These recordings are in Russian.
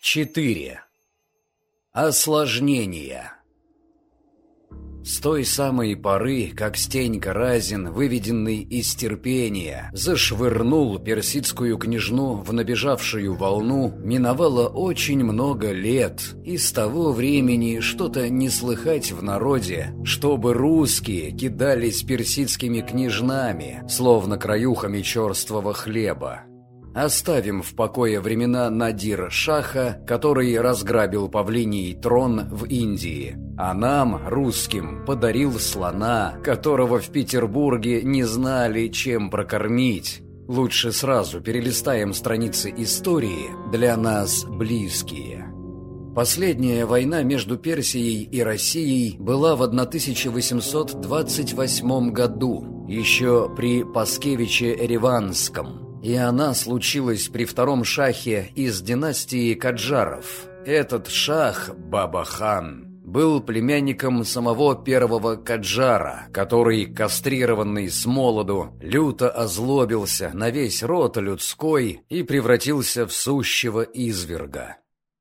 4. Осложнения С той самой поры, как Стенька Разин, выведенный из терпения, зашвырнул персидскую княжну в набежавшую волну, миновало очень много лет, и с того времени что-то не слыхать в народе, чтобы русские кидались персидскими княжнами, словно краюхами черствого хлеба. Оставим в покое времена Надир-Шаха, который разграбил павлиний трон в Индии, а нам, русским, подарил слона, которого в Петербурге не знали, чем прокормить. Лучше сразу перелистаем страницы истории, для нас близкие. Последняя война между Персией и Россией была в 1828 году, еще при Паскевиче Ереванском. И она случилась при втором шахе из династии Каджаров. Этот шах, Баба-хан, был племянником самого первого Каджара, который, кастрированный с молоду, люто озлобился на весь род людской и превратился в сущего изверга.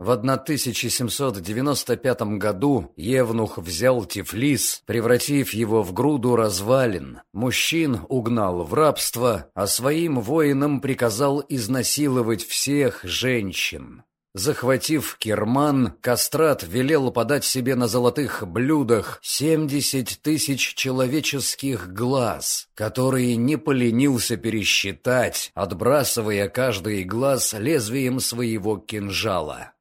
В 1795 году Евнух взял Тифлис, превратив его в груду развалин. Мужчин угнал в рабство, а своим воинам приказал изнасиловать всех женщин. Захватив Керман, Кастрат велел подать себе на золотых блюдах 70 тысяч человеческих глаз, которые не поленился пересчитать, отбрасывая каждый глаз лезвием своего кинжала.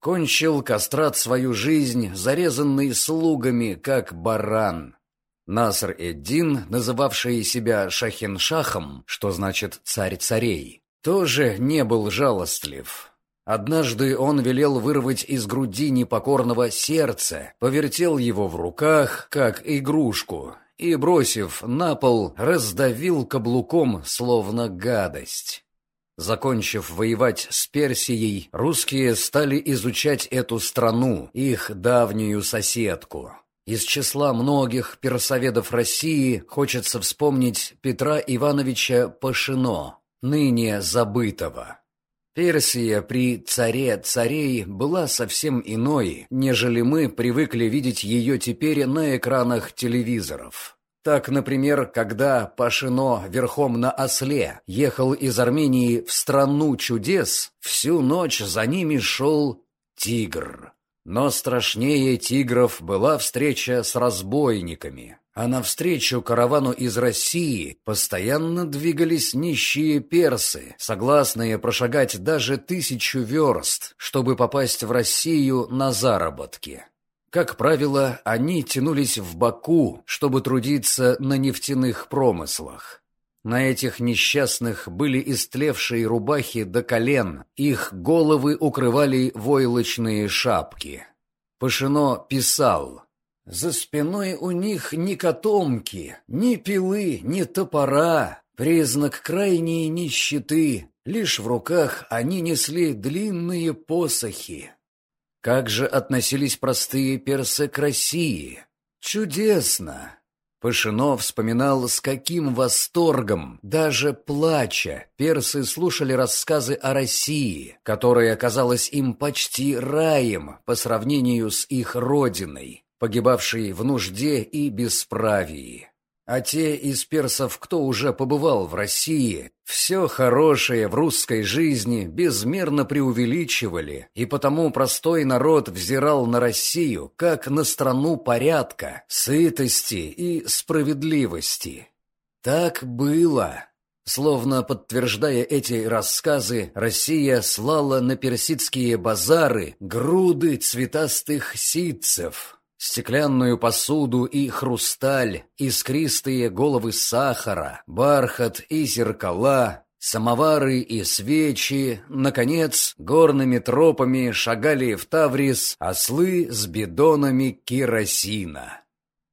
Кончил Кастрат свою жизнь, зарезанный слугами, как баран. Наср-эд-Дин, называвший себя Шахиншахом, что значит «царь царей», тоже не был жалостлив. Однажды он велел вырвать из груди непокорного сердце, повертел его в руках, как игрушку, и, бросив на пол, раздавил каблуком, словно гадость. Закончив воевать с Персией, русские стали изучать эту страну, их давнюю соседку. Из числа многих персоведов России хочется вспомнить Петра Ивановича Пашино, ныне забытого. Персия при царе царей была совсем иной, нежели мы привыкли видеть ее теперь на экранах телевизоров. Так, например, когда Пашино верхом на осле ехал из Армении в страну чудес, всю ночь за ними шел тигр. Но страшнее тигров была встреча с разбойниками. А навстречу каравану из России постоянно двигались нищие персы, согласные прошагать даже тысячу верст, чтобы попасть в Россию на заработки. Как правило, они тянулись в Баку, чтобы трудиться на нефтяных промыслах. На этих несчастных были истлевшие рубахи до колен, их головы укрывали войлочные шапки. Пашино писал «За спиной у них ни котомки, ни пилы, ни топора, признак крайней нищеты, лишь в руках они несли длинные посохи». Как же относились простые персы к России? Чудесно! Пашино вспоминал, с каким восторгом, даже плача, персы слушали рассказы о России, которая оказалась им почти раем по сравнению с их родиной, погибавшей в нужде и бесправии. А те из персов, кто уже побывал в России, все хорошее в русской жизни безмерно преувеличивали, и потому простой народ взирал на Россию как на страну порядка, сытости и справедливости. Так было. Словно подтверждая эти рассказы, Россия слала на персидские базары груды цветастых ситцев, Стеклянную посуду и хрусталь, искристые головы сахара, бархат и зеркала, самовары и свечи, наконец, горными тропами шагали в Таврис ослы с бидонами керосина.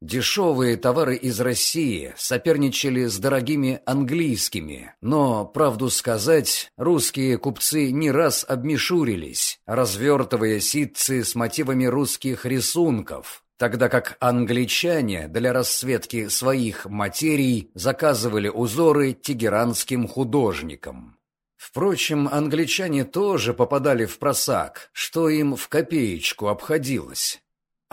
Дешевые товары из России соперничали с дорогими английскими, но, правду сказать, русские купцы не раз обмешурились, развертывая ситцы с мотивами русских рисунков, тогда как англичане для расцветки своих материй заказывали узоры тегеранским художникам. Впрочем, англичане тоже попадали в просак, что им в копеечку обходилось.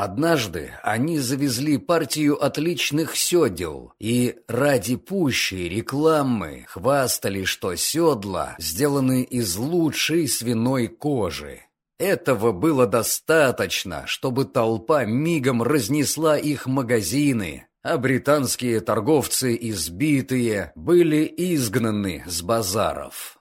Однажды они завезли партию отличных седел и ради пущей рекламы хвастали, что седла сделаны из лучшей свиной кожи. Этого было достаточно, чтобы толпа мигом разнесла их магазины, а британские торговцы, избитые, были изгнаны с базаров.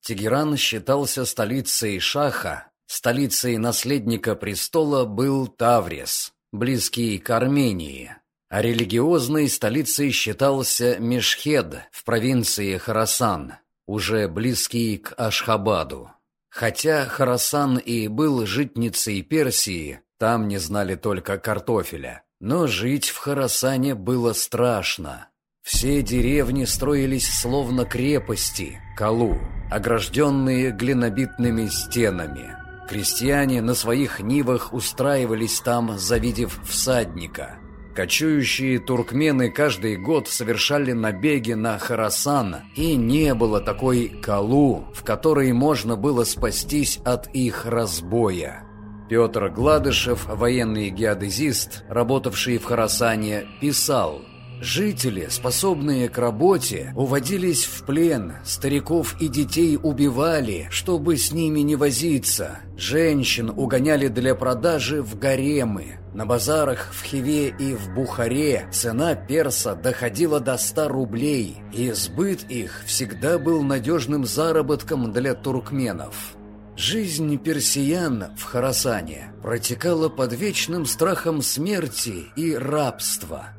Тегеран считался столицей Шаха, столицей наследника престола был Таврис, близкий к Армении, а религиозной столицей считался Мешхед в провинции Харасан, уже близкий к Ашхабаду. Хотя Харасан и был житницей Персии, там не знали только картофеля, но жить в Харасане было страшно. Все деревни строились словно крепости, Калу, огражденные глинобитными стенами. Крестьяне на своих нивах устраивались там, завидев всадника. Кочующие туркмены каждый год совершали набеги на Харасан, и не было такой Калу, в которой можно было спастись от их разбоя. Петр Гладышев, военный геодезист, работавший в Харасане, писал – Жители, способные к работе, уводились в плен, стариков и детей убивали, чтобы с ними не возиться. Женщин угоняли для продажи в гаремы. На базарах в Хиве и в Бухаре цена перса доходила до 100 рублей, и сбыт их всегда был надежным заработком для туркменов. Жизнь персиян в Харасане протекала под вечным страхом смерти и рабства –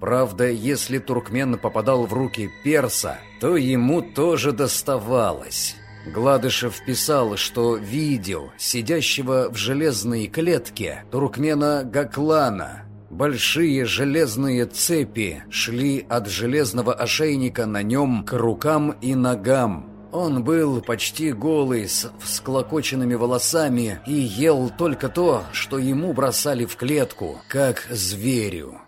Правда, если туркмен попадал в руки перса, то ему тоже доставалось. Гладышев писал, что видел сидящего в железной клетке туркмена Гаклана. Большие железные цепи шли от железного ошейника на нем к рукам и ногам. Он был почти голый, с всклокоченными волосами и ел только то, что ему бросали в клетку, как зверю.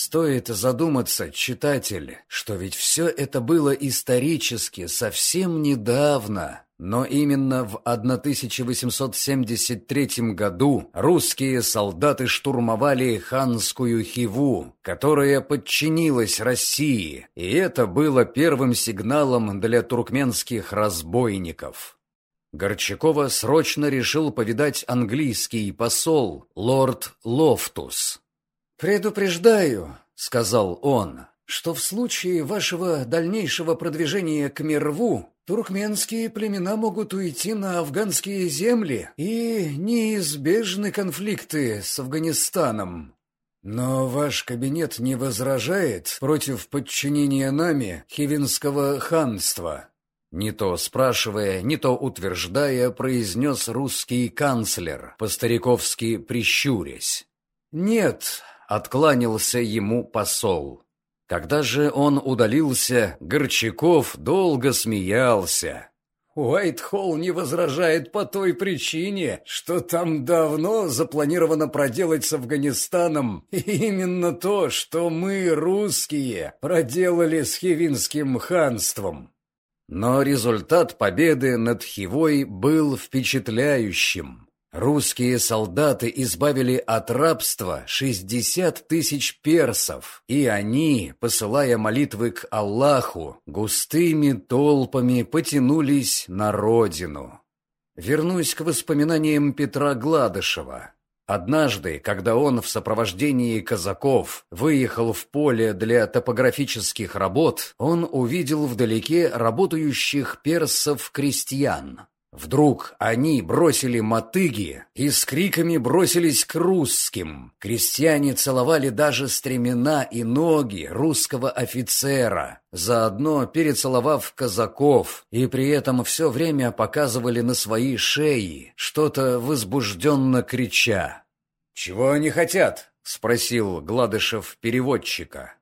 Стоит задуматься, читатель, что ведь все это было исторически совсем недавно. Но именно в 1873 году русские солдаты штурмовали ханскую Хиву, которая подчинилась России, и это было первым сигналом для туркменских разбойников. Горчакова срочно решил повидать английский посол, лорд Лофтус. «Предупреждаю», — сказал он, — «что в случае вашего дальнейшего продвижения к Мирву туркменские племена могут уйти на афганские земли и неизбежны конфликты с Афганистаном». «Но ваш кабинет не возражает против подчинения нами Хивинского ханства?» Не то спрашивая, не то утверждая, произнес русский канцлер, по-стариковски прищурясь. «Нет, откланялся ему посол. Когда же он удалился, Горчаков долго смеялся. Уайтхолл не возражает по той причине, что там давно запланировано проделать с Афганистаном именно то, что мы, русские, проделали с Хивинским ханством. Но результат победы над Хивой был впечатляющим. Русские солдаты избавили от рабства 60 тысяч персов, и они, посылая молитвы к Аллаху, густыми толпами потянулись на родину. Вернусь к воспоминаниям Петра Гладышева. Однажды, когда он в сопровождении казаков выехал в поле для топографических работ, он увидел вдалеке работающих персов-крестьян. Вдруг они бросили мотыги и с криками бросились к русским. Крестьяне целовали даже стремена и ноги русского офицера, заодно перецеловав казаков, и при этом все время показывали на свои шеи, что-то возбужденно крича. «Чего они хотят?» — спросил Гладышев переводчика.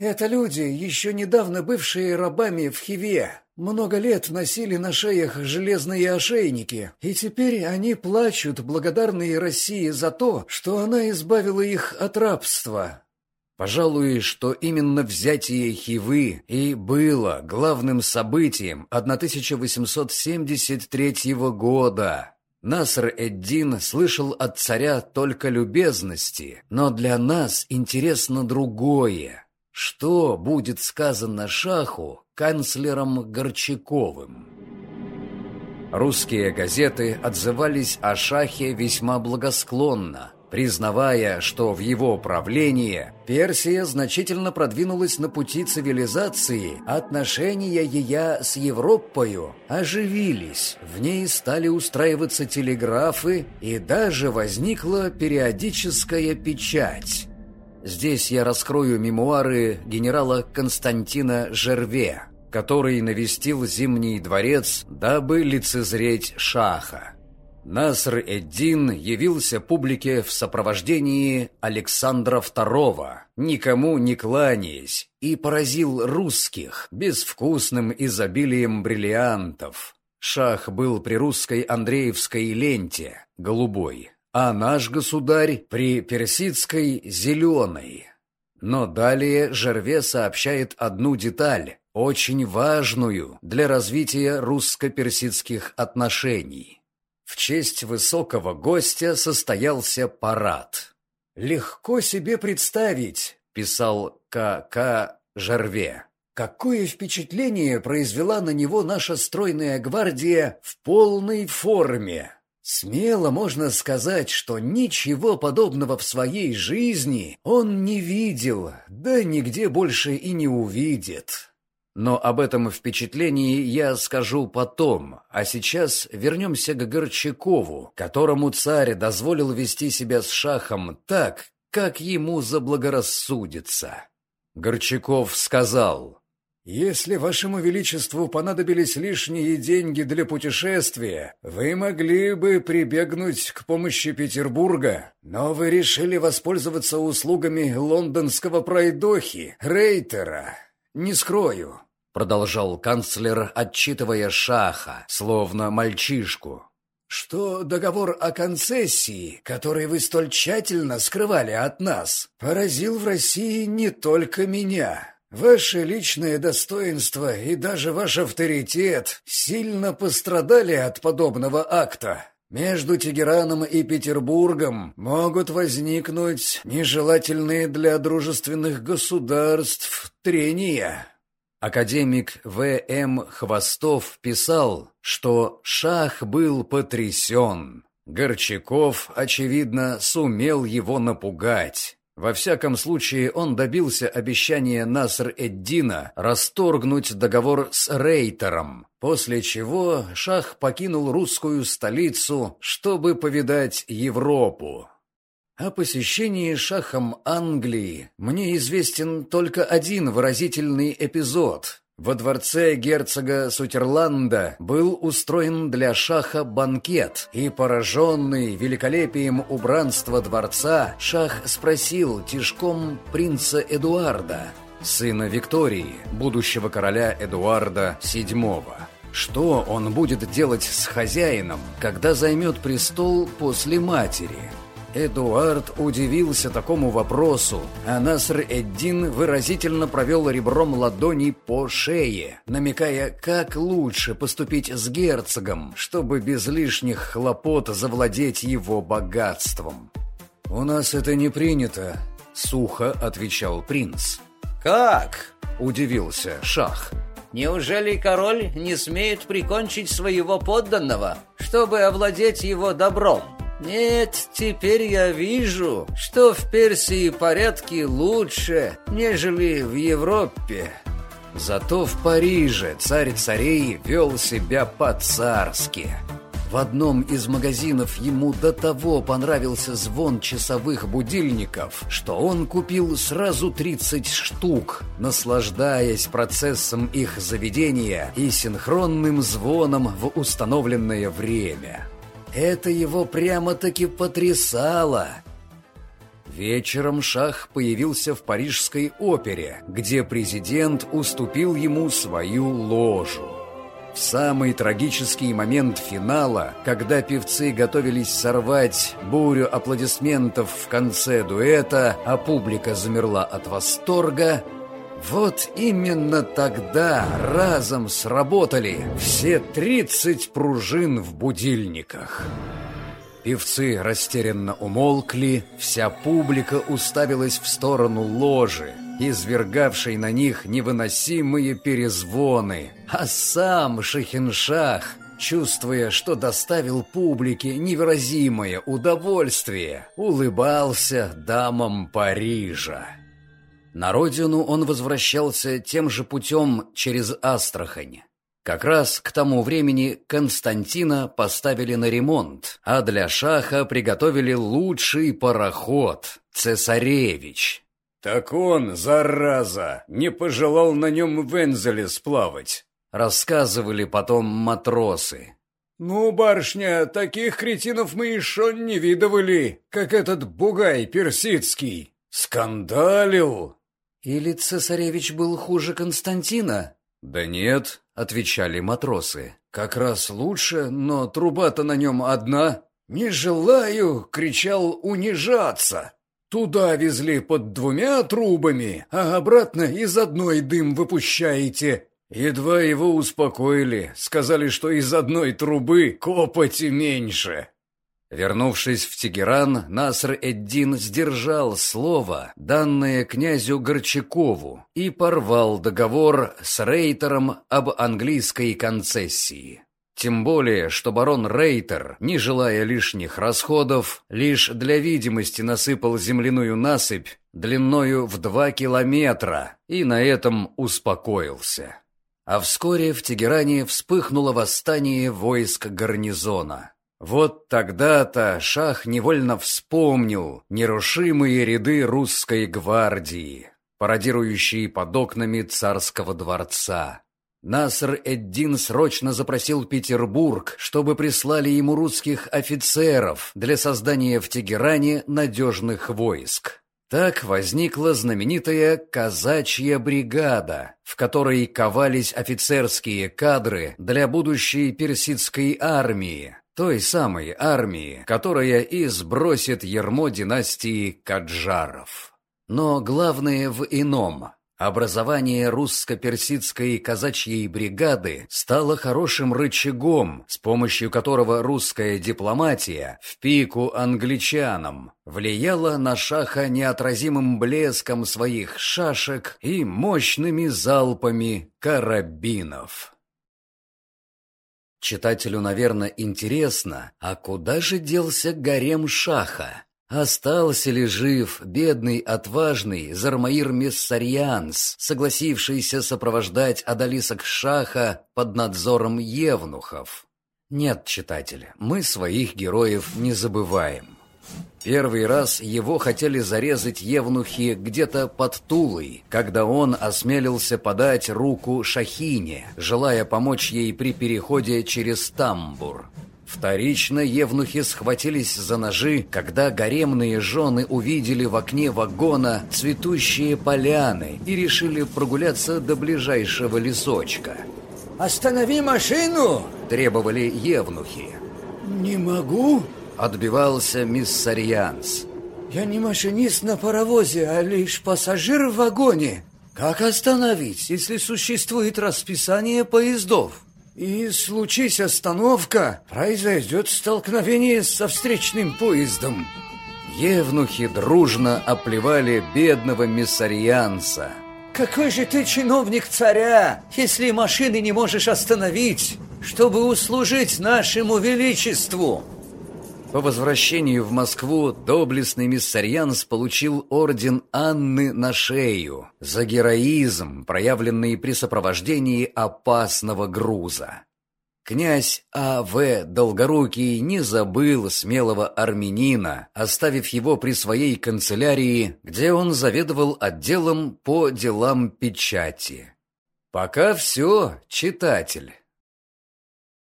«Это люди, еще недавно бывшие рабами в Хиве», много лет носили на шеях железные ошейники, и теперь они плачут, благодарные России за то, что она избавила их от рабства. Пожалуй, что именно взятие Хивы и было главным событием 1873 года. Наср-эд-Дин слышал от царя только любезности, но для нас интересно другое. Что будет сказано Шаху канцлером Горчаковым? Русские газеты отзывались о Шахе весьма благосклонно, признавая, что в его правлении Персия значительно продвинулась на пути цивилизации, отношения ее с Европою оживились, в ней стали устраиваться телеграфы и даже возникла периодическая печать. Здесь я раскрою мемуары генерала Константина Жерве, который навестил Зимний дворец, дабы лицезреть шаха. Наср-эд-Дин явился публике в сопровождении Александра II, никому не кланяясь, и поразил русских безвкусным изобилием бриллиантов. Шах был при русской Андреевской ленте, голубой, а наш государь при персидской зеленой. Но далее Жерве сообщает одну деталь, очень важную для развития русско-персидских отношений. В честь высокого гостя состоялся парад. «Легко себе представить», — писал К.К. Жарве, «какое впечатление произвела на него наша стройная гвардия в полной форме. Смело можно сказать, что ничего подобного в своей жизни он не видел, да нигде больше и не увидит». Но об этом впечатлении я скажу потом, а сейчас вернемся к Горчакову, которому царь дозволил вести себя с шахом так, как ему заблагорассудится. Горчаков сказал, «Если вашему величеству понадобились лишние деньги для путешествия, вы могли бы прибегнуть к помощи Петербурга, но вы решили воспользоваться услугами лондонского пройдохи, Рейтера». «Не скрою», — продолжал канцлер, отчитывая Шаха, словно мальчишку, «что договор о концессии, который вы столь тщательно скрывали от нас, поразил в России не только меня». Ваше личное достоинство и даже ваш авторитет сильно пострадали от подобного акта. Между Тегераном и Петербургом могут возникнуть нежелательные для дружественных государств трения. Академик В.М. Хвостов писал, что шах был потрясен. Горчаков, очевидно, сумел его напугать. Во всяком случае, он добился обещания Наср-эд-Дина расторгнуть договор с Рейтером, после чего Шах покинул русскую столицу, чтобы повидать Европу. О посещении Шахом Англии мне известен только один выразительный эпизод – во дворце герцога Сутерланда был устроен для шаха банкет, и, пораженный великолепием убранства дворца, шах спросил тишком принца Эдуарда, сына Виктории, будущего короля Эдуарда VII. Что он будет делать с хозяином, когда займет престол после матери? Эдуард удивился такому вопросу, а Наср-Эддин выразительно провел ребром ладони по шее, намекая, как лучше поступить с герцогом, чтобы без лишних хлопот завладеть его богатством. «У нас это не принято», — сухо отвечал принц. «Как?» — удивился Шах. «Неужели король не смеет прикончить своего подданного, чтобы овладеть его добром?» Нет, теперь я вижу, что в Персии порядки лучше, нежели в Европе. Зато в Париже царь царей вел себя по-царски. В одном из магазинов ему до того понравился звон часовых будильников, что он купил сразу 30 штук, наслаждаясь процессом их заведения и синхронным звоном в установленное время. Это его прямо-таки потрясало. Вечером Шах появился в Парижской опере, где президент уступил ему свою ложу. В самый трагический момент финала, когда певцы готовились сорвать бурю аплодисментов в конце дуэта, а публика замерла от восторга, вот именно тогда разом сработали все 30 пружин в будильниках. Певцы растерянно умолкли, вся публика уставилась в сторону ложи, извергавшей на них невыносимые перезвоны. А сам Шахиншах, чувствуя, что доставил публике невыразимое удовольствие, улыбался дамам Парижа. На родину он возвращался тем же путем через Астрахань. Как раз к тому времени Константина поставили на ремонт, а для Шаха приготовили лучший пароход – «Цесаревич». «Так он, зараза, не пожелал на нем в Энзеле сплавать», – рассказывали потом матросы. «Ну, барышня, таких кретинов мы еще не видывали, как этот бугай персидский. Скандалил!» «Или цесаревич был хуже Константина?» «Да нет», — отвечали матросы. «Как раз лучше, но труба-то на нем одна». «Не желаю!» — кричал «унижаться!» Туда везли под двумя трубами, а обратно из одной дым выпущаете. Едва его успокоили, сказали, что из одной трубы копоти меньше. Вернувшись в Тегеран, Наср-эд-Дин сдержал слово, данное князю Горчакову, и порвал договор с Рейтером об английской концессии. Тем более, что барон Рейтер, не желая лишних расходов, лишь для видимости насыпал земляную насыпь длиною в два километра и на этом успокоился. А вскоре в Тегеране вспыхнуло восстание войск гарнизона. Вот тогда-то Шах невольно вспомнил нерушимые ряды русской гвардии, пародирующие под окнами царского дворца. Наср-эд-Дин срочно запросил Петербург, чтобы прислали ему русских офицеров для создания в Тегеране надежных войск. Так возникла знаменитая «казачья бригада», в которой ковались офицерские кадры для будущей персидской армии, той самой армии, которая и сбросит ермо династии Каджаров. Но главное в ином. Образование русско-персидской казачьей бригады стало хорошим рычагом, с помощью которого русская дипломатия в пику англичанам влияла на шаха неотразимым блеском своих шашек и мощными залпами карабинов. Читателю, наверное, интересно, а куда же делся гарем Шаха? Остался ли жив бедный, отважный Зармаир Мессарьянс, согласившийся сопровождать Адалисок Шаха под надзором евнухов? Нет, читатель, мы своих героев не забываем. Первый раз его хотели зарезать евнухи где-то под Тулой, когда он осмелился подать руку Шахине, желая помочь ей при переходе через Тамбур. Вторично евнухи схватились за ножи, когда гаремные жены увидели в окне вагона цветущие поляны и решили прогуляться до ближайшего лесочка. «Останови машину!» – требовали евнухи. «Не могу!» Отбивался миссарианс. «Я не машинист на паровозе, а лишь пассажир в вагоне. Как остановить, если существует расписание поездов? И случись остановка, произойдет столкновение со встречным поездом». Евнухи дружно оплевали бедного миссарианца. «Какой же ты чиновник царя, если машины не можешь остановить, чтобы услужить нашему величеству?» По возвращению в Москву доблестный миссарьянс получил орден Анны на шею за героизм, проявленный при сопровождении опасного груза. Князь А.В. Долгорукий не забыл смелого армянина, оставив его при своей канцелярии, где он заведовал отделом по делам печати. Пока все, читатель.